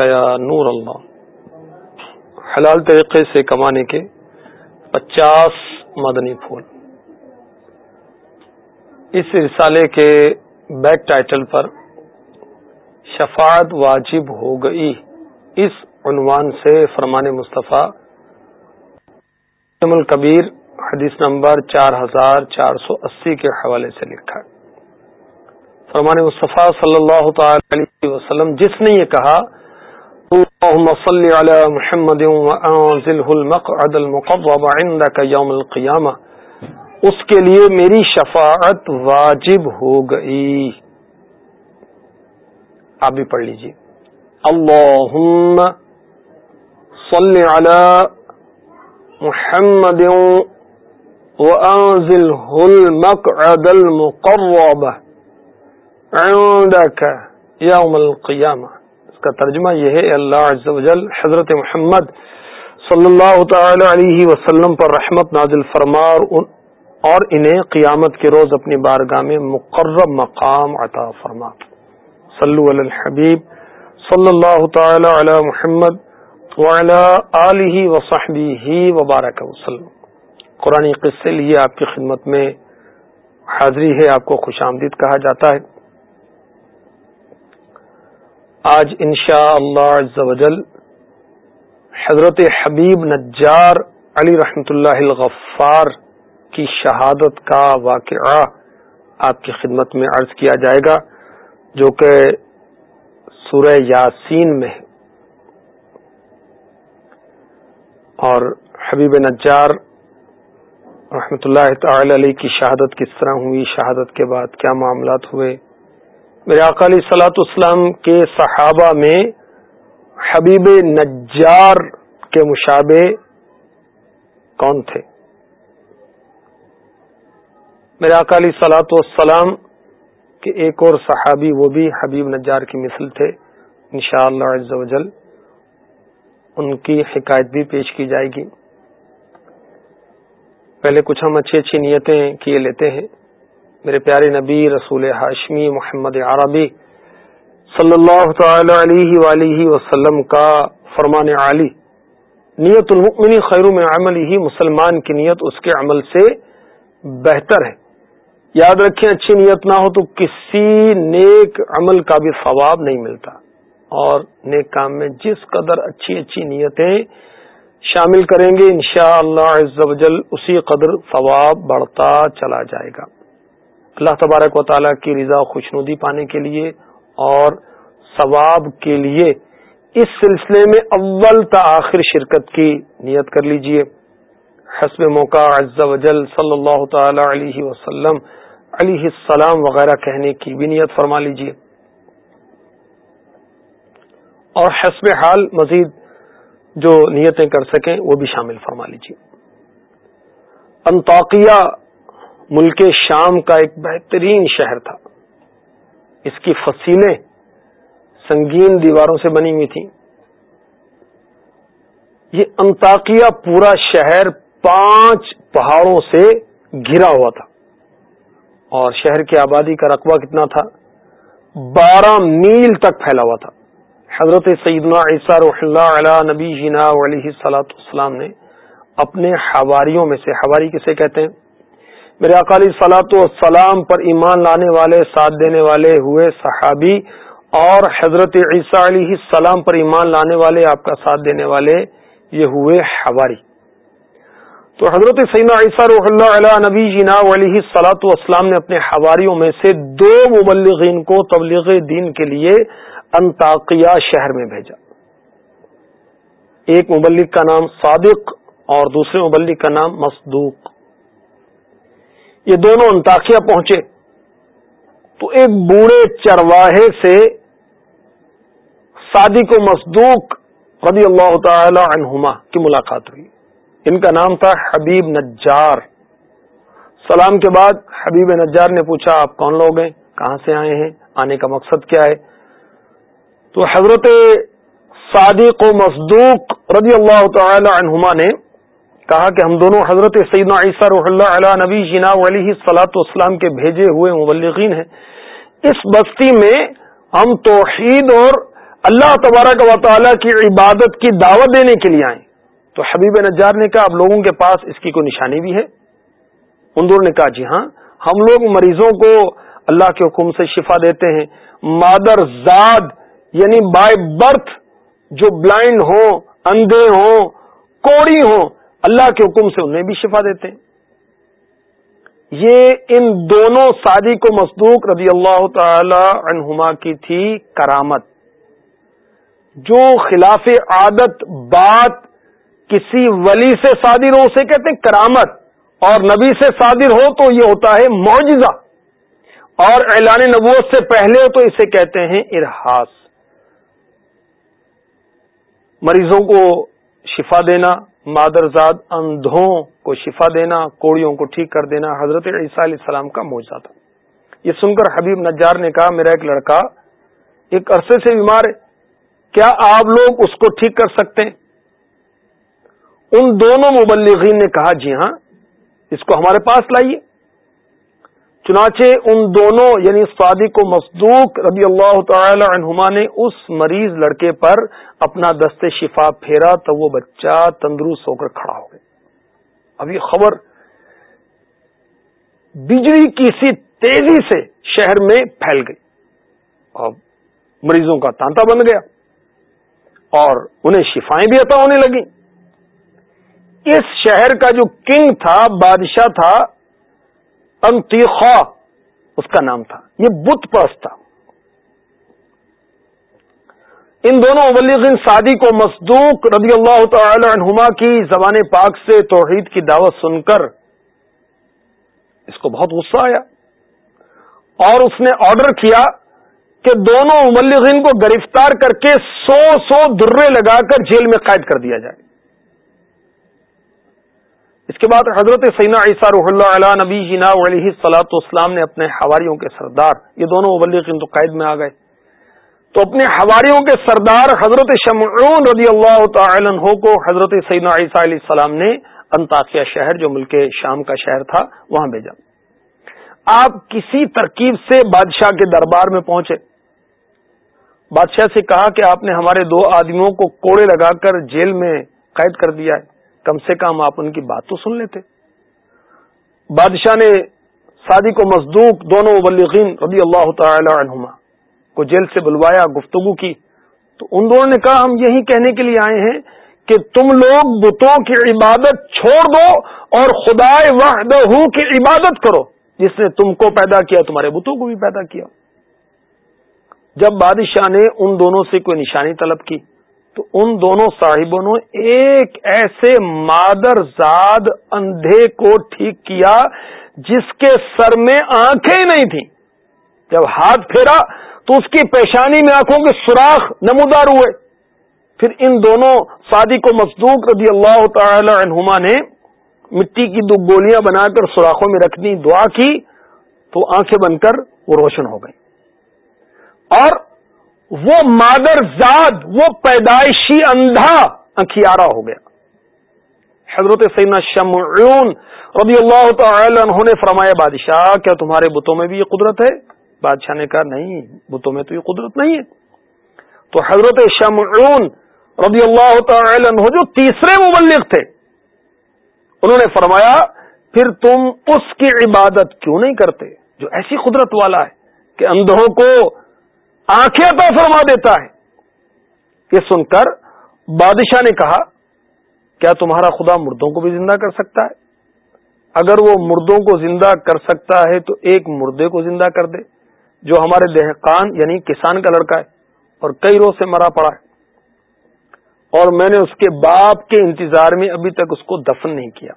یا نور اللہ حلال طریقے سے کمانے کے پچاس مدنی پھول. اس رسالے کے بیک ٹائٹل پر شفاعت واجب ہو گئی. اس عنوان سے فرمان مصطفیٰ الکبیر حدیث نمبر چار ہزار چار سو اسی کے حوالے سے لکھا ہے. فرمان مصطفیٰ صلی اللہ تعالی علیہ وسلم، جس نے یہ کہا اللهم صل على محمد وانزله المقعد المقرب عندك يوم القيامه اس کے لیے میری شفاعت واجب ہو گئی۔ آپ بھی پڑھ لیجیے اللهم صل على محمد وانزله المقعد المقرب۔ عندك یوم القیامہ اس کا ترجمہ یہ ہے، اللہ عز و جل حضرت محمد صلی اللہ تعالی علیہ وسلم پر رحمت نازل فرما اور انہیں قیامت کے روز اپنی بارگاہ میں مقرب مقام عطا فرما۔ صلو علی الحبیب صلی اللہ تعالی علی محمد وعلی آلہ وصحبہ وبارک وسلم۔ قرآن قصے لیے آپ کی خدمت میں حاضری ہے، آپ کو خوش آمدید کہا جاتا ہے۔ آج انشاء اللہ حضرت حبیب نجار علی رحمت اللہ الغفار کی شہادت کا واقعہ آپ کی خدمت میں عرض کیا جائے گا، جو کہ سورہ یاسین میں اور حبیب نجار رحمت اللہ تعالی علیہ کی شہادت کس طرح ہوئی؟ شہادت کے بعد کیا معاملات ہوئے؟ میرے اقالی سلاط اسلام کے صحابہ میں حبیب نجار کے مشابے کون تھے؟ میرے اکالی سلاط والسلام کے ایک اور صحابی، وہ بھی حبیب نجار کی مثل تھے، انشاءاللہ عز و جل ان کی حکایت بھی پیش کی جائے گی۔ پہلے کچھ ہم اچھی اچھی نیتیں کیے لیتے ہیں۔ میرے پیارے نبی رسول ہاشمی محمد عربی صلی اللہ تعالی علیہ ولیہ وسلم کا فرمان علی نیت المؤمن خیر میں عمل ہی مسلمان کی نیت اس کے عمل سے بہتر ہے۔ یاد رکھیں، اچھی نیت نہ ہو تو کسی نیک عمل کا بھی ثواب نہیں ملتا۔ اور نیک کام میں جس قدر اچھی اچھی نیتیں شامل کریں گے، انشاءاللہ شاء اللہ اسی قدر ثواب بڑھتا چلا جائے گا۔ اللہ تبارک و تعالیٰ کی رضا خوشنودی پانے کے لیے اور ثواب کے لیے اس سلسلے میں اول تا آخر شرکت کی نیت کر لیجیے۔ حسب موقع عز و جل صلی اللہ تعالی علیہ وسلم علیہ السلام وغیرہ کہنے کی بھی نیت فرما لیجیے۔ اور حسب حال مزید جو نیتیں کر سکیں وہ بھی شامل فرما لیجیے انتوقیہ ملک شام کا ایک بہترین شہر تھا۔ اس کی فصیلیں سنگین دیواروں سے بنی ہوئی تھیں۔ یہ انتاقیہ پورا شہر پانچ پہاڑوں سے گھرا ہوا تھا۔ اور شہر کی آبادی کا رقبہ کتنا تھا؟ بارہ میل تک پھیلا ہوا تھا۔ حضرت سیدنا عیسیٰ رح اللہ علیہ نبی جینا علیہ سلاۃ السلام نے اپنے حواریوں میں سے، حواری کسے کہتے ہیں؟ میرے اقالی سلاط والسلام پر ایمان لانے والے، ساتھ دینے والے ہوئے صحابی اور حضرت عیسیٰ علیہ السلام پر ایمان لانے والے، آپ کا ساتھ دینے والے، یہ ہوئے حواری۔ تو حضرت سینا عیسیٰ رح اللہ علیہ نبی جنا علیہ سلاۃ والسلام نے اپنے حواریوں میں سے دو مبلغین کو تبلیغ دین کے لیے انتاقیہ شہر میں بھیجا۔ ایک مبلغ کا نام صادق اور دوسرے مبلغ کا نام مصدوق۔ یہ دونوں انتاخیہ پہنچے۔ تو ایک بوڑھے چرواہے سے صادق و مصدوق رضی اللہ تعالی عنہما کی ملاقات ہوئی۔ ان کا نام تھا حبیب نجار۔ سلام کے بعد حبیب نجار نے پوچھا، آپ کون لوگ ہیں؟ کہاں سے آئے ہیں؟ آنے کا مقصد کیا ہے؟ تو حضرت صادق و مصدوق رضی اللہ تعالی عنہما نے کہا کہ ہم دونوں حضرت سیدنا عیسیٰ رح اللہ علیہ نبی جنا علیہ سلاۃ والسلام کے بھیجے ہوئے مبلغین ہیں۔ اس بستی میں ہم توحید اور اللہ تبارک و تعالی کی عبادت کی دعوت دینے کے لیے آئے۔ تو حبیب نجار نے کہا، اب لوگوں کے پاس اس کی کوئی نشانی بھی ہے؟ ان دونوں نے کہا جی ہاں ہم لوگ مریضوں کو اللہ کے حکم سے شفا دیتے ہیں۔ مادر زاد یعنی بائی برتھ جو بلائنڈ ہوں، اندھے ہوں، کوڑی ہوں اللہ کے حکم سے انہیں بھی شفا دیتے ہیں۔ یہ ان دونوں صادق و مصدوق رضی اللہ تعالی عنہما کی تھی کرامت، جو خلاف عادت بات کسی ولی سے صادر ہو، اسے کہتے ہیں کرامت، اور نبی سے صادر ہو تو یہ ہوتا ہے معجزہ۔ اور اعلان نبوت سے پہلے ہو تو اسے کہتے ہیں ارحاس۔ مریضوں کو شفا دینا مادرزاد اندھوں کو شفا دینا، کوڑیوں کو ٹھیک کر دینا حضرت عیسیٰ علیہ السلام کا موجہ تھا۔ یہ سن کر حبیب نجار نے کہا، میرا ایک لڑکا ایک عرصے سے بیمار ہے، کیا آپ لوگ اس کو ٹھیک کر سکتے ہیں؟ ان دونوں مبلغین نے کہا جی ہاں اس کو ہمارے پاس لائیے۔ چنانچہ ان دونوں یعنی صادق و مصدوق رضی اللہ تعالی عنہما نے اس مریض لڑکے پر اپنا دست شفا پھیرا تو وہ بچہ تندرست ہو کر کھڑا ہو گیا۔ اب یہ خبر بجلی کی سی تیزی سے شہر میں پھیل گئی۔ اور مریضوں کا تانتا بن گیا اور انہیں شفائیں بھی عطا ہونے لگی اس شہر کا جو کنگ تھا، بادشاہ تھا انتیخوا اس کا نام تھا۔ یہ بت پرست تھا۔ ان دونوں مبلغین صادق و مصدوق رضی اللہ تعالی عنہما کی زبان پاک سے توحید کی دعوت سن کر اس کو بہت غصہ آیا۔ اور اس نے آرڈر کیا کہ دونوں مبلغین کو گرفتار کر کے سو سو درے لگا کر جیل میں قید کر دیا جائے۔ اس کے بعد حضرت سینا عیسیٰ رح اللہ علیہ نبی جنا علیہ سلاۃ اسلام نے اپنے حواریوں کے سردار، یہ دونوں مبلغ قید میں آ گئے۔ تو اپنے حواریوں کے سردار حضرت شمعون رضی اللہ تعالی عنہ کو حضرت سینا عیسیٰ علیہ السلام نے انتاخیہ شہر، جو ملک شام کا شہر تھا، وہاں بھیجا۔ آپ کسی ترکیب سے بادشاہ کے دربار میں پہنچے۔ بادشاہ سے کہا کہ آپ نے ہمارے دو آدمیوں کو کوڑے لگا کر جیل میں قید کر دیا ہے۔ کم سے کم آپ ان کی بات تو سن لیتے۔ بادشاہ نے صادق و مزدوق دونوں مبلغین رضی اللہ تعالی عنہما کو جیل سے بلوایا، گفتگو کی۔ تو ان دونوں نے کہا، ہم یہی کہنے کے لیے آئے ہیں کہ تم لوگ بتوں کی عبادت چھوڑ دو اور خدا وحدہ کی عبادت کرو، جس نے تم کو پیدا کیا، تمہارے بتوں کو بھی پیدا کیا۔ جب بادشاہ نے ان دونوں سے کوئی نشانی طلب کی تو ان دونوں صاحبوں نے ایک ایسے مادر زاد اندھے کو ٹھیک کیا جس کے سر میں آنکھیں نہیں تھیں۔ جب ہاتھ پھیرا تو اس کی پیشانی میں آنکھوں کے سوراخ نمودار ہوئے۔ پھر ان دونوں صادق و مصدوق رضی اللہ تعالی عنہما نے مٹی کی دو گولیاں بنا کر سوراخوں میں رکھنی دعا کی تو آنکھیں بن کر وہ روشن ہو گئی اور وہ مادر زاد وہ پیدائشی اندھا انکھیارا ہو گیا۔ حضرت سیدنا شمعون رضی اللہ تعالی عنہ نے فرمایا، بادشاہ، کیا تمہارے بتوں میں بھی یہ قدرت ہے؟ بادشاہ نے کہا، نہیں، بتوں میں تو یہ قدرت نہیں ہے۔ تو حضرت شمعون رضی اللہ تعالی عنہ جو تیسرے مبلغ تھے، انہوں نے فرمایا، پھر تم اس کی عبادت کیوں نہیں کرتے؟ جو ایسی قدرت والا ہے کہ اندھوں کو آنکھیں تو فرما دیتا ہے یہ سن کر بادشاہ نے کہا، کیا تمہارا خدا مردوں کو بھی زندہ کر سکتا ہے؟ اگر وہ مردوں کو زندہ کر سکتا ہے تو ایک مردے کو زندہ کر دے، جو ہمارے دہقان یعنی کسان کا لڑکا ہے اور کئی روز سے مرا پڑا ہے۔ اور میں نے اس کے باپ کے انتظار میں ابھی تک اس کو دفن نہیں کیا۔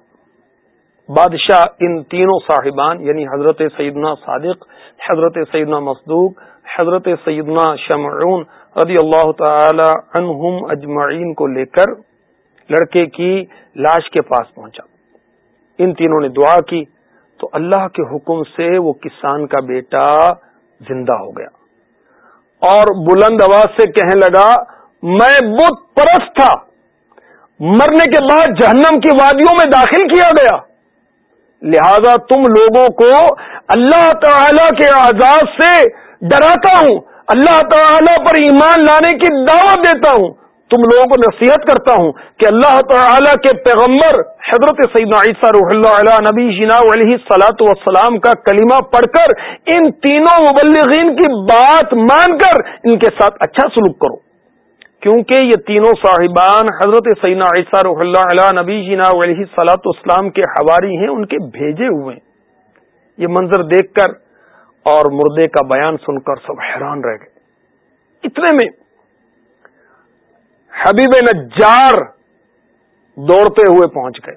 بادشاہ ان تینوں صاحبان یعنی حضرت سیدنا صادق، حضرت سیدنا مصدوق حضرت سیدنا شمعون رضی اللہ تعالی عنہم اجمعین کو لے کر لڑکے کی لاش کے پاس پہنچا۔ ان تینوں نے دعا کی تو اللہ کے حکم سے وہ کسان کا بیٹا زندہ ہو گیا۔ اور بلند آواز سے کہنے لگا، میں بت پرست تھا۔ مرنے کے بعد جہنم کی وادیوں میں داخل کیا گیا۔ لہذا تم لوگوں کو اللہ تعالی کے آزاد سے ڈراتا ہوں، اللہ تعالی پر ایمان لانے کی دعوت دیتا ہوں۔ تم لوگوں کو نصیحت کرتا ہوں کہ اللہ تعالی کے پیغمبر حضرت سیدنا عیسیٰ روح اللہ علیہ نبی جنا علیہ سلاۃ وسلام کا کلمہ پڑھ کر ان تینوں مبلغین کی بات مان کر ان کے ساتھ اچھا سلوک کرو۔ کیونکہ یہ تینوں صاحبان حضرت سیدنا عیسیٰ روح اللہ علیہ نبی جنا علیہ سلاۃ والسلام کے حواری ہیں، ان کے بھیجے ہوئے یہ منظر دیکھ کر اور مردے کا بیان سن کر سب حیران رہ گئے۔ اتنے میں حبیب نجار دوڑتے ہوئے پہنچ گئے۔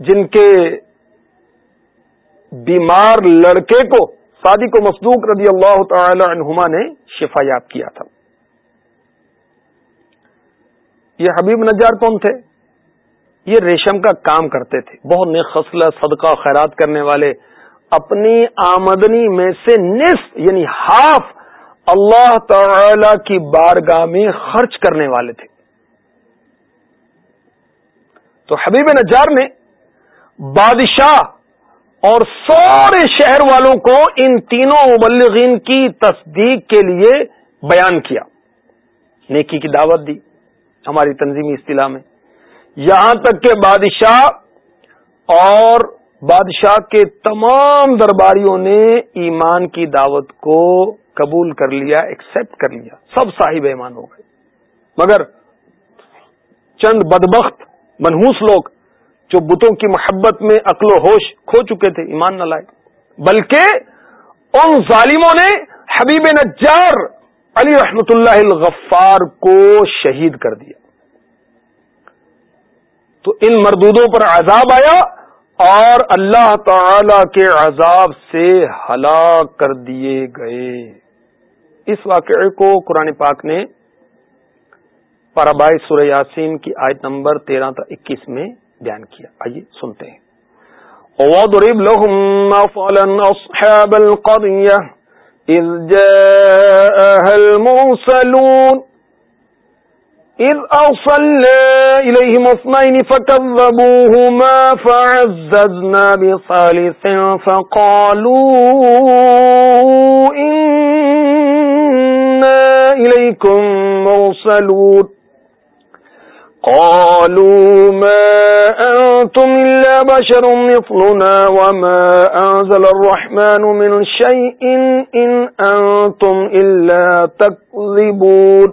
جن کے بیمار لڑکے کو سادی کو مصدوق رضی اللہ تعالی عنہما نے شفا یاب کیا تھا۔ یہ حبیب نجار کون تھے؟ یہ ریشم کا کام کرتے تھے۔ بہت نیک خصلہ، صدقہ، خیرات کرنے والے۔ اپنی آمدنی میں سے نصف یعنی ہاف اللہ تعالی کی بارگاہ میں خرچ کرنے والے تھے۔ تو حبیب نجار نے بادشاہ اور سارے شہر والوں کو ان تینوں مبلغین کی تصدیق کے لیے بیان کیا۔ نیکی کی دعوت دی۔ ہماری تنظیمی اصطلاح میں یہاں تک کہ بادشاہ اور بادشاہ کے تمام درباریوں نے ایمان کی دعوت کو قبول کر لیا ایکسپٹ کر لیا۔ سب صاحب ایمان ہو گئے۔ مگر چند بدبخت، منہوس لوگ جو بتوں کی محبت میں عقل و ہوش کھو چکے تھے، ایمان نہ لائے۔ بلکہ ان ظالموں نے حبیب نجار علی رحمت اللہ الغفار کو شہید کر دیا۔ تو ان مردودوں پر عذاب آیا اور اللہ تعالی کے عذاب سے ہلاک کر دیے گئے۔ اس واقعے کو قرآن پاک نے پارابائی سورہ یاسین کی آیت نمبر تیرہ تا اکیس میں بیان کیا۔ آئیے سنتے ہیں۔ وَضْرِبْ لَهُمْ مَثَلًا أَصْحَابَ الْقَرْيَةِ إِذْ جَاءَهَا الْمُرْسَلُونَ إِذْ أَرْسَلْنَا إِلَيْهِمُ اثْنَيْنِ فَكَذَّبُوهُمَا فَعَزَّزْنَا بِثَالِثٍ فَقَالُوا إِنَّ إليكم مرسلون. قالوا ما أنتم إلا بشر مثلنا وما أنزل الرحمن من شيء إن أنتم إلا تكذبون.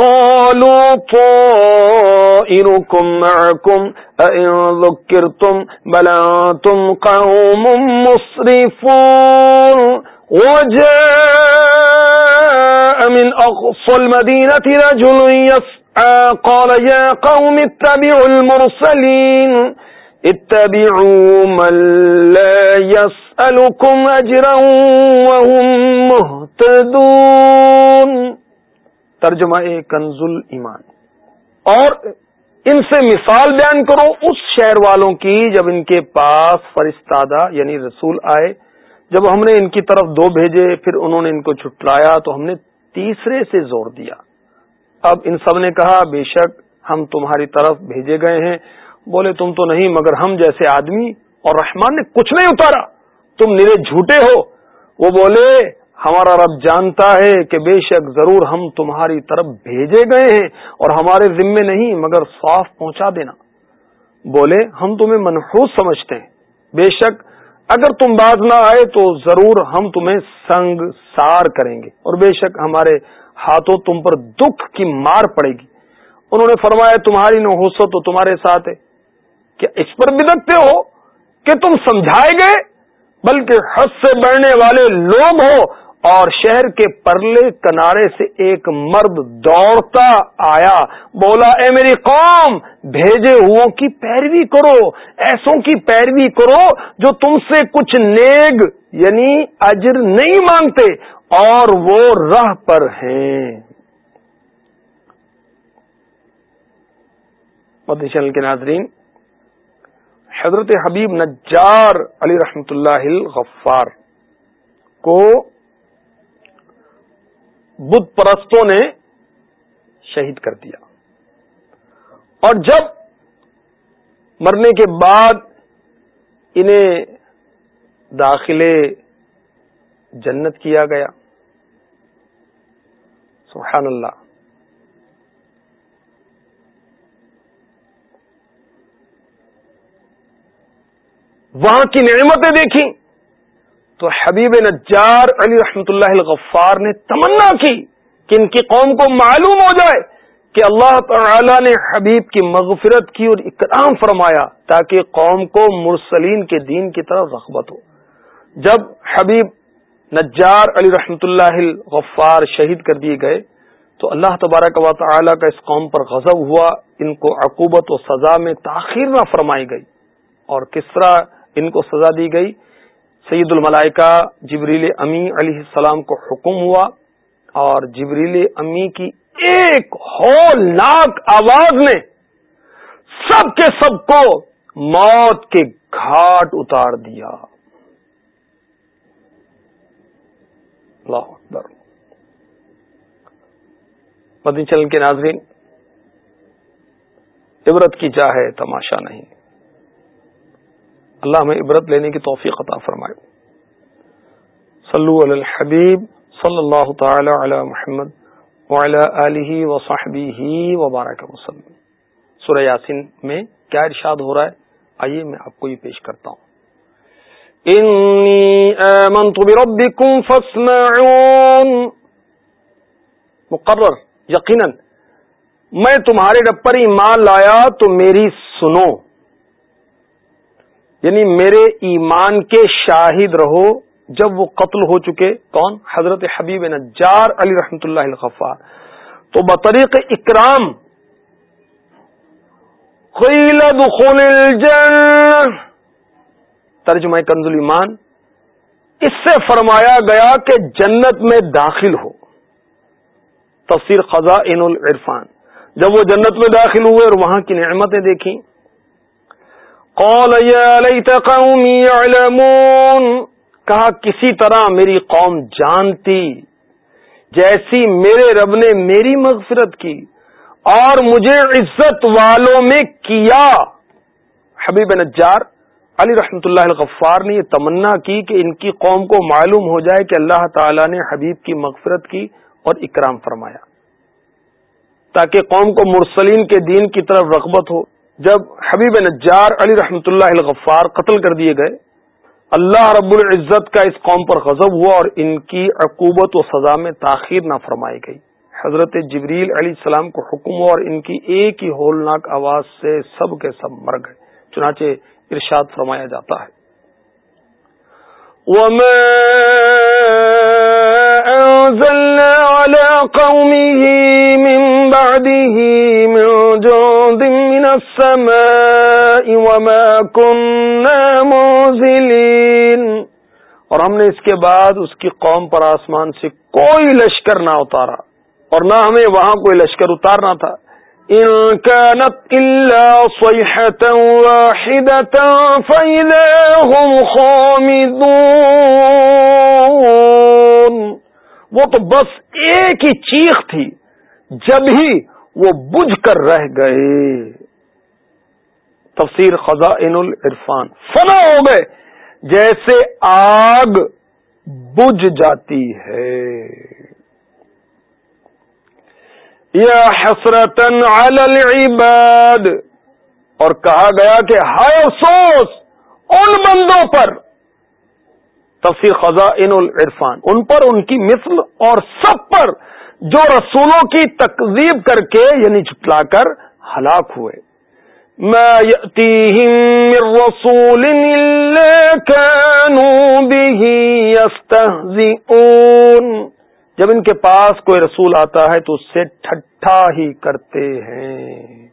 قالوا طائركم معكم، أئن ذكرتم بل أنتم قوم مصرفون وجاء من أغصى المدينة رجل يسعى، قال يا قوم اتبعوا المرسلين. اتبعوا من لا يسألكم أجرا وهم مهتدون. ترجمہ کنز ایمان اور ان سے مثال بیان کرو اس شہر والوں کی جب ان کے پاس فرستادہ یعنی رسول آئے، جب ہم نے ان کی طرف دو بھیجے، پھر انہوں نے ان کو چھٹلایا تو ہم نے تیسرے سے زور دیا۔ اب ان سب نے کہا، بے شک ہم تمہاری طرف بھیجے گئے ہیں۔ بولے، تم تو نہیں، مگر ہم جیسے آدمی اور رحمان نے کچھ نہیں اتارا۔ تم نرے جھوٹے ہو۔ وہ بولے ہمارا رب جانتا ہے کہ بے شک ضرور ہم تمہاری طرف بھیجے گئے ہیں اور ہمارے ذمے نہیں، مگر صاف پہنچا دینا۔ بولے، ہم تمہیں منحوس سمجھتے ہیں۔ بے شک، اگر تم باز نہ آئے تو ضرور ہم تمہیں سنگ سار کریں گے۔ اور بے شک ہمارے ہاتھوں تم پر دکھ کی مار پڑے گی۔ انہوں نے فرمایا، تمہاری نحوست تو تمہارے ساتھ ہے۔ کیا اس پر بدکتے ہو کہ تم سمجھائے گئے؟ بلکہ حد سے بڑھنے والے لوگ ہو اور شہر کے پرلے کنارے سے ایک مرد دوڑتا آیا، بولا، اے میری قوم، بھیجے ہوں کی پیروی کرو، ایسوں کی پیروی کرو جو تم سے کچھ نیگ یعنی اجر نہیں مانگتے، اور وہ راہ پر ہیں. چینل کے ناظرین، حضرت حبیب نجار علی رحمت اللہ الغفار کو بدھ پرستوں نے شہید کر دیا۔ اور جب مرنے کے بعد انہیں داخلے جنت کیا گیا۔ سبحان اللہ۔ وہاں کی نعمتیں دیکھی تو حبیب نجار علی رحمت اللہ الغفار نے تمنا کی کہ ان کی قوم کو معلوم ہو جائے کہ اللہ تعالی نے حبیب کی مغفرت کی اور اکرام فرمایا تاکہ قوم کو مرسلین کے دین کی طرف رغبت ہو۔ جب حبیب نجار علی رحمت اللہ الغفار شہید کر دیے گئے، تو اللہ تبارک و تعالی کا اس قوم پر غضب ہوا، ان کو عقوبت و سزا میں تاخیر نہ فرمائی گئی اور کس طرح ان کو سزا دی گئی۔ سید الملائکہ جبریل امی علیہ السلام کو حکم ہوا اور جبریل امی کی ایک ہولناک آواز نے سب کے سب کو موت کے گھاٹ اتار دیا۔ اللہ اکبر۔ مدنی چلن کے ناظرین، عبرت کی چاہے تماشا نہیں۔ اللہ ہمیں عبرت لینے کی توفیق عطا فرمائے۔ صلو علی الحبیب صلی اللہ تعالی علی محمد وعلی وبارک وسلم۔ سورہ یاسین میں کیا ارشاد ہو رہا ہے؟ آئیے میں آپ کو یہ پیش کرتا ہوں۔ انی آمنت بربکم فاسمعون۔ مقرر، یقینا، میں تمہارے رب پر ایمان لایا تو میری سنو۔ یعنی میرے ایمان کے شاہد رہو جب وہ قتل ہو چکے۔ کون؟ حضرت حبیب نجار علی رحمت اللہ الغفار۔ تو بطریق اکرام ترجمہ کنز ایمان اس سے فرمایا گیا کہ جنت میں داخل ہو۔ تفسیر خزاں العرفان۔ جب وہ جنت میں داخل ہوئے اور وہاں کی نعمتیں دیکھیں قال يا ليت قومي يعلمون کہا، کسی طرح میری قوم جانتی، جیسی میرے رب نے میری مغفرت کی اور مجھے عزت والوں میں کیا۔ حبیب نجار، علی رحمت اللہ الغفار نے یہ تمنا کی کہ ان کی قوم کو معلوم ہو جائے کہ اللہ تعالی نے حبیب کی مغفرت کی اور اکرام فرمایا، تاکہ قوم کو مرسلین کے دین کی طرف رغبت ہو۔ جب حبیب نجار علی رحمۃ اللہ الغفار قتل کر دیے گئے، اللہ رب العزت کا اس قوم پر غضب ہوا اور ان کی عقوبت و سزا میں تاخیر نہ فرمائی گئی۔ حضرت جبریل علیہ السلام کو حکم ہوا اور ان کی ایک ہی ہولناک آواز سے سب کے سب مر گئے۔ چنانچہ ارشاد فرمایا جاتا ہے۔ أنزلنا على قومه من بعده من جند من السماء وما كنا منزلين اور ہم نے اس کے بعد اس کی قوم پر آسمان سے کوئی لشکر نہ اتارا اور نہ ہمیں وہاں کوئی لشکر اتارنا تھا۔ ان كانت الا صيحه واحده فاذا هم خامدون. وہ تو بس ایک ہی چیخ تھی، جب ہی وہ بجھ کر رہ گئے۔ تفسیر خزائن العرفان۔ فنا ہو گئے، جیسے آگ بجھ جاتی ہے۔ یا حسرتن علی العباد۔ اور کہا گیا کہ ہائے افسوس، ان بندوں پر۔ تفسیر خزاں ان العرفان، ان پر ان کی مثل اور سب پر جو رسولوں کی تقزیب کر کے یعنی جھٹلا کر ہلاک ہوئے۔ ما يأتيهم من رسول إلا كانوا به يستهزئون جب ان کے پاس کوئی رسول آتا ہے تو اس سے ٹھٹھا ہی کرتے ہیں۔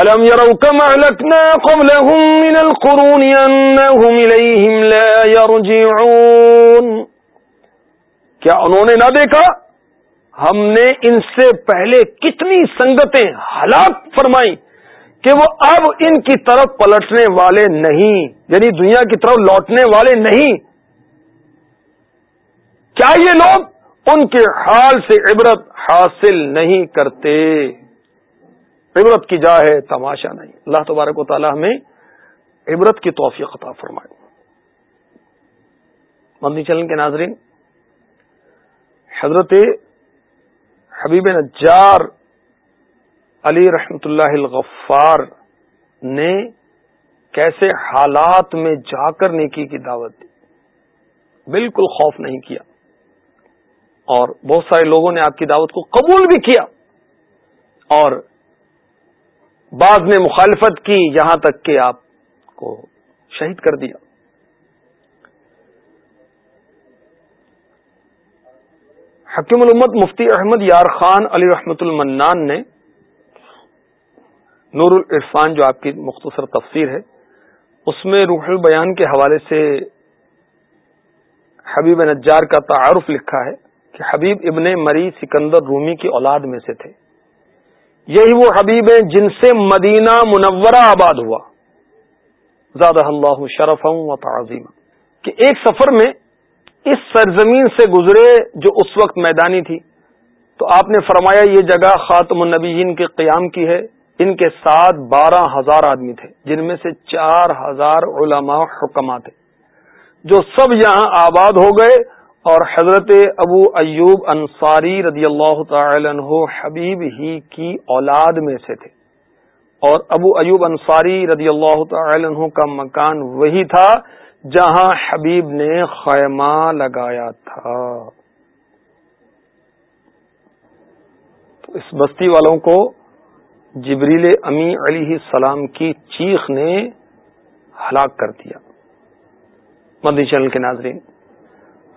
الم يروا اهلكنا قبلهم من القرون انهم اليهم لا يرجعون۔ کیا انہوں نے نہ دیکھا؟ ہم نے ان سے پہلے کتنی سنگتیں ہلاک فرمائی کہ وہ اب ان کی طرف پلٹنے والے نہیں یعنی دنیا کی طرف لوٹنے والے نہیں۔ کیا یہ لوگ ان کے حال سے عبرت حاصل نہیں کرتے؟ عبرت کی جا ہے تماشا نہیں۔ اللہ تبارک و تعالی ہمیں عبرت کی توفیق عطا فرمائے۔ مندی چلن کے ناظرین، حضرت حبیب نجار علی رحمت اللہ الغفار نے کیسے حالات میں جا کر نیکی کی دعوت دی؟ بالکل خوف نہیں کیا۔ اور بہت سارے لوگوں نے آپ کی دعوت کو قبول بھی کیا اور بعض نے مخالفت کی یہاں تک کہ آپ کو شہید کر دیا۔ حکیم الامت مفتی احمد یار خان علی رحمت المنان نے نور العرفان جو آپ کی مختصر تفسیر ہے، اس میں روح البیان کے حوالے سے حبیب نجار کا تعارف لکھا ہے۔ کہ حبیب ابن مری سکندر رومی کی اولاد میں سے تھے۔ یہی وہ حبیب ہیں جن سے مدینہ منورہ آباد ہوا۔ زیادہ اللہ شرف و تعظیم کہ ایک سفر میں اس سرزمین سے گزرے جو اس وقت میدانی تھی۔ تو آپ نے فرمایا یہ جگہ خاتم النبیین کے قیام کی ہے۔ ان کے ساتھ بارہ ہزار آدمی تھے، جن میں سے چار ہزار علماء حکما تھے۔ جو سب یہاں آباد ہو گئے۔ اور حضرت ابو ایوب انصاری رضی اللہ تعالی عنہ حبیب ہی کی اولاد میں سے تھے۔ اور ابو ایوب انصاری رضی اللہ تعالی عنہ کا مکان وہی تھا جہاں حبیب نے خیمہ لگایا تھا۔ تو اس بستی والوں کو جبریل امی علیہ السلام کی چیخ نے ہلاک کر دیا۔ مدی چینل کے ناظرین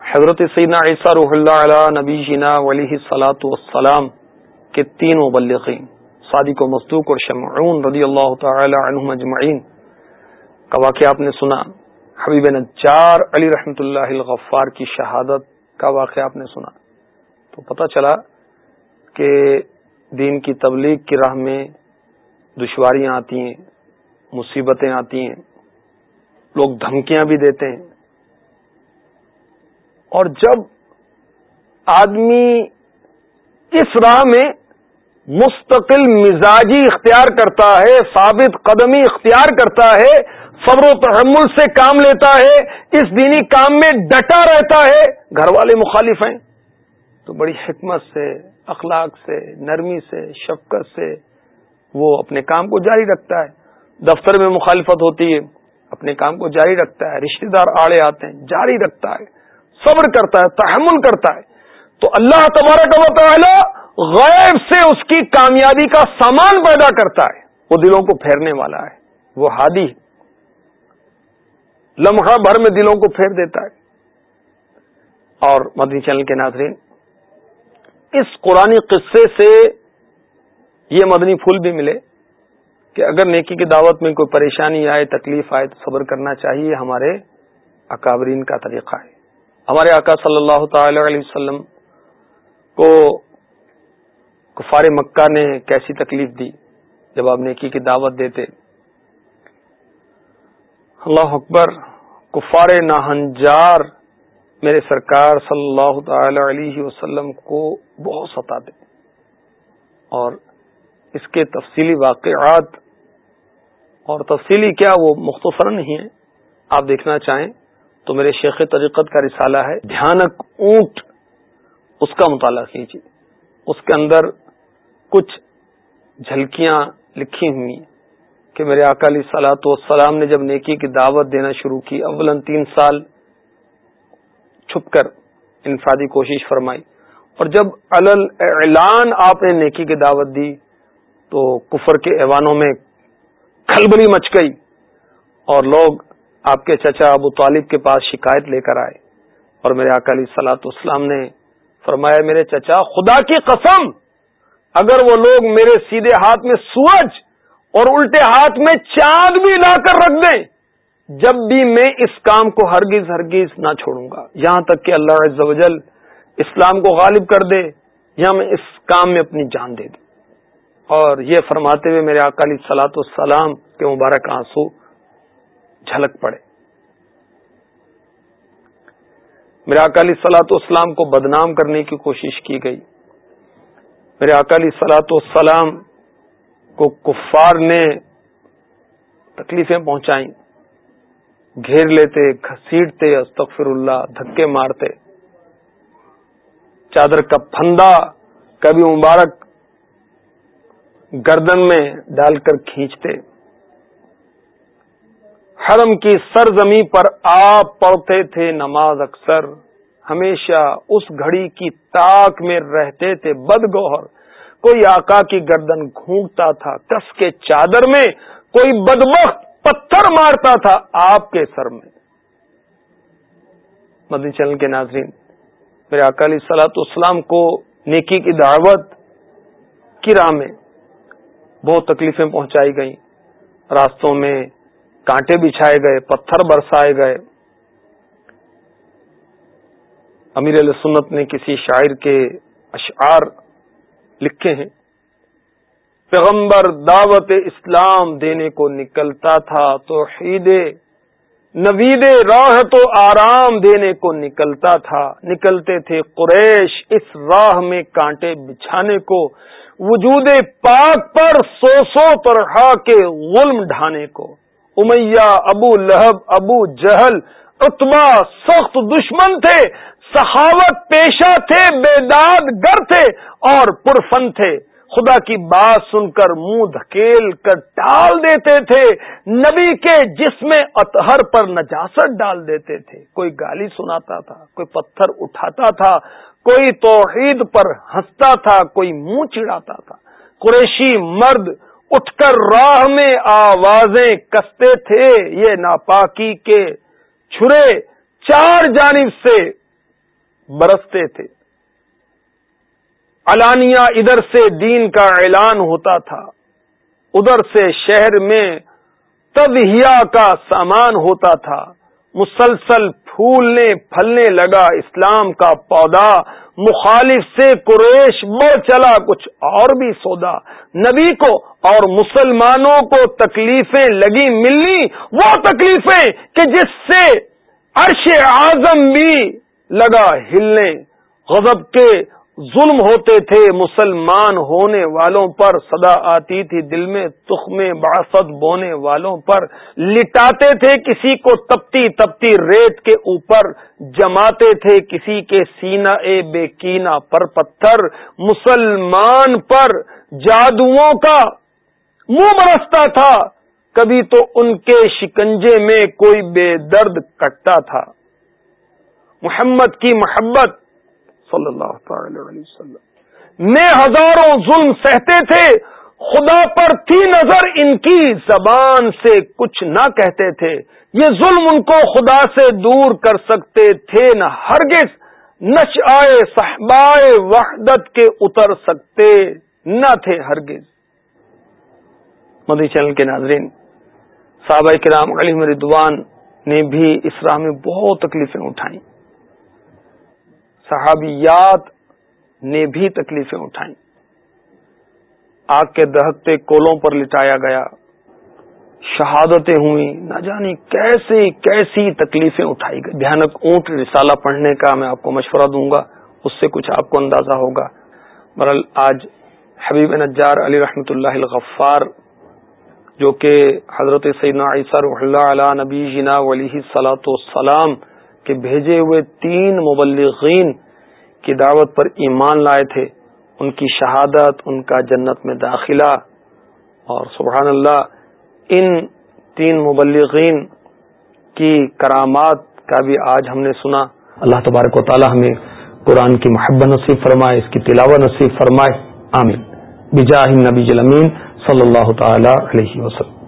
حضرت سیدنا عیسیٰ روح اللہ علیہ نبی جینا ولی سلاۃ والسلام کے تین مبلغین، صادق و مصدوق اور شمعون رضی اللہ تعالی عنہ مجمعین کا واقعہ آپ نے سنا، حبیب نجار علی رحمت اللہ الغفار کی شہادت کا واقعہ آپ نے سنا۔ تو پتہ چلا کہ دین کی تبلیغ کی راہ میں دشواریاں آتی ہیں، مصیبتیں آتی ہیں، لوگ دھمکیاں بھی دیتے ہیں۔ اور جب آدمی اس راہ میں مستقل مزاجی اختیار کرتا ہے، ثابت قدمی اختیار کرتا ہے، صبر و تحمل سے کام لیتا ہے، اس دینی کام میں ڈٹا رہتا ہے، گھر والے مخالف ہیں۔ تو بڑی حکمت سے، اخلاق سے، نرمی سے، شفقت سے وہ اپنے کام کو جاری رکھتا ہے۔ دفتر میں مخالفت ہوتی ہے، اپنے کام کو جاری رکھتا ہے، رشتہ دار آڑے آتے ہیں، جاری رکھتا ہے۔ صبر کرتا ہے، تحمل کرتا ہے۔ تو اللہ تبارک و تعالی غیب سے اس کی کامیابی کا سامان پیدا کرتا ہے۔ وہ دلوں کو پھیرنے والا ہے۔ وہ ہادی لمحہ بھر میں دلوں کو پھیر دیتا ہے۔ اور مدنی چینل کے ناظرین، اس قرآن قصے سے یہ مدنی پھول بھی ملے کہ اگر نیکی کی دعوت میں کوئی پریشانی آئے، تکلیف آئے، تو صبر کرنا چاہیے۔ ہمارے اکابرین کا طریقہ ہے۔ ہمارے آقا صلی اللہ تعالی علیہ وسلم کو کفار مکہ نے کیسی تکلیف دی جب آپ نیکی کی دعوت دیتے۔ اللہ اکبر، کفار ناہنجار میرے سرکار صلی اللہ تعالی علیہ وسلم کو بہت ستاتے۔ اور اس کے تفصیلی واقعات اور تفصیلی کیا وہ مختصر نہیں ہے آپ دیکھنا چاہیں۔ تو میرے شیخ طریقت کا رسالہ ہے دھیانک اونٹ، اس کا مطالعہ کیجیے اس کے اندر کچھ جھلکیاں لکھی ہوئی کہ میرے اکالی سلاط و نے جب نیکی کی دعوت دینا شروع کی اولن تین سال چھپ کر انفرادی کوشش فرمائی۔ اور جب الل اعلان آپ نے نیکی کی دعوت دی، تو کفر کے ایوانوں میں کھلبلی مچ گئی اور لوگ آپ کے چچا ابو طالب کے پاس شکایت لے کر آئے اور میرے اکالی سلاط اسلام نے فرمایا، میرے چچا، خدا کی قسم، اگر وہ لوگ میرے سیدھے ہاتھ میں سورج اور الٹے ہاتھ میں چاند بھی لا کر رکھ دیں، جب بھی میں اس کام کو ہرگز ہرگز نہ چھوڑوں گا۔ یہاں تک کہ اللہ عز و جل اسلام کو غالب کر دے یا میں اس کام میں اپنی جان دے دوں۔ اور یہ فرماتے ہوئے میرے اکالی سلاط السلام کے مبارک آنسو جھلک پڑے۔ میرے اکالی سلاط اسلام کو بدنام کرنے کی کوشش کی گئی۔ میرے اکالی سلاط السلام کو کفار نے تکلیفیں پہنچائیں۔ گھیر لیتے، گھسیٹتے استغفر اللہ دھکے مارتے۔ چادر کا پھندا کبھی مبارک گردن میں ڈال کر کھینچتے۔ حرم کی سرزمی پر آپ پڑھتے تھے نماز اکثر۔ ہمیشہ اس گھڑی کی تاک میں رہتے تھے بد گوہر کوئی آقا کی گردن گھونٹتا تھا۔ کس کے چادر میں کوئی بدبخت پتھر مارتا تھا آپ کے سر میں۔ مدنی چلن کے ناظرین، میرے اکالی سلاط اسلام کو نیکی کی دعوت کی راہ میں بہت تکلیفیں پہنچائی گئیں۔ راستوں میں کانٹے بچھائے گئے پتھر برسائے گئے امیر علیہ سنت نے کسی شاعر کے اشعار لکھے ہیں پیغمبر دعوت اسلام دینے کو نکلتا تھا تو نوید راہ تو آرام دینے کو نکلتا تھا نکلتے تھے قریش اس راہ میں کانٹے بچھانے کو وجود پاک پر سو سو طرح کے غلم ڈھانے کو امیہ، ابو لہب، ابو جہل اتبا سخت دشمن تھے، سخاوت پیشہ تھے، بیداد گر تھے اور پرفن تھے۔ خدا کی بات سن کر منہ دھکیل کر ٹال دیتے تھے۔ نبی کے جسم اطہر پر نجاست ڈال دیتے تھے۔ کوئی گالی سناتا تھا، کوئی پتھر اٹھاتا تھا، کوئی توحید پر ہنستا تھا، کوئی منہ چڑھاتا تھا۔ قریشی مرد اٹھ کر راہ میں آوازیں کستے تھے، یہ ناپاکی کے چھرے چار جانب سے برستے تھے۔ علانیہ ادھر سے دین کا اعلان ہوتا تھا، ادھر سے شہر میں تبہیا کا سامان ہوتا تھا۔ مسلسل پھولنے پھلنے لگا اسلام کا پودا مخالف سے قریش بڑھ چلا، کچھ اور بھی سودا۔ نبی کو اور مسلمانوں کو تکلیفیں لگی، ملنی وہ تکلیفیں کہ جس سے عرش اعظم بھی لگا ہلنے۔ غضب کے ظلم ہوتے تھے، مسلمان ہونے والوں پر صدا آتی تھی، دل میں تخم باسد بونے والوں پر لٹاتے تھے، کسی کو تپتی تپتی ریت کے اوپر جماتے تھے، کسی کے سینا اے بے کینا پر پتھر، مسلمان پر جادوؤں کا منہ برستا تھا۔ کبھی تو ان کے شکنجے میں کوئی بے درد کٹتا تھا۔ محمد کی محبت صلی اللہ تعالی علیہ وسلم۔ میں ہزاروں ظلم سہتے تھے، خدا پر تھی نظر ان کی، زبان سے کچھ نہ کہتے تھے۔ یہ ظلم ان کو خدا سے دور کر سکتے تھے، نہ ہرگز نش آئے صحبائے وحدت کے اتر سکتے نہ تھے ہرگز۔ مدی چینل کے ناظرین، صحابہ کرام علی مردوان نے بھی اس راہ میں بہت تکلیفیں اٹھائیں۔ صحابیات نے بھی تکلیفیں اٹھائیں۔ آگ کے دہتے کولوں پر لٹایا گیا۔ شہادتیں ہوئی نہ جانی کیسی کیسی تکلیفیں اٹھائی گئی۔ بھیانک اونٹ رسالہ پڑھنے کا میں آپ کو مشورہ دوں گا۔ اس سے کچھ آپ کو اندازہ ہوگا۔ برل آج حبیب نجار علی رحمۃ اللہ الغفار، جو کہ حضرت سیدنا عیسیٰ رح اللہ علیہ نبی جنا ولی صلاۃ والسلام کہ بھیجے ہوئے تین مبلغین کی دعوت پر ایمان لائے تھے، ان کی شہادت، ان کا جنت میں داخلہ۔ اور سبحان اللہ، ان تین مبلغین کی کرامات کا بھی آج ہم نے سنا۔ اللہ تبارک و تعالی ہمیں قرآن کی محبت نصیب فرمائے، اس کی تلاوت نصیب فرمائے۔ آمین۔ بجاہ نبی جلمین صلی اللہ تعالی علیہ وسلم۔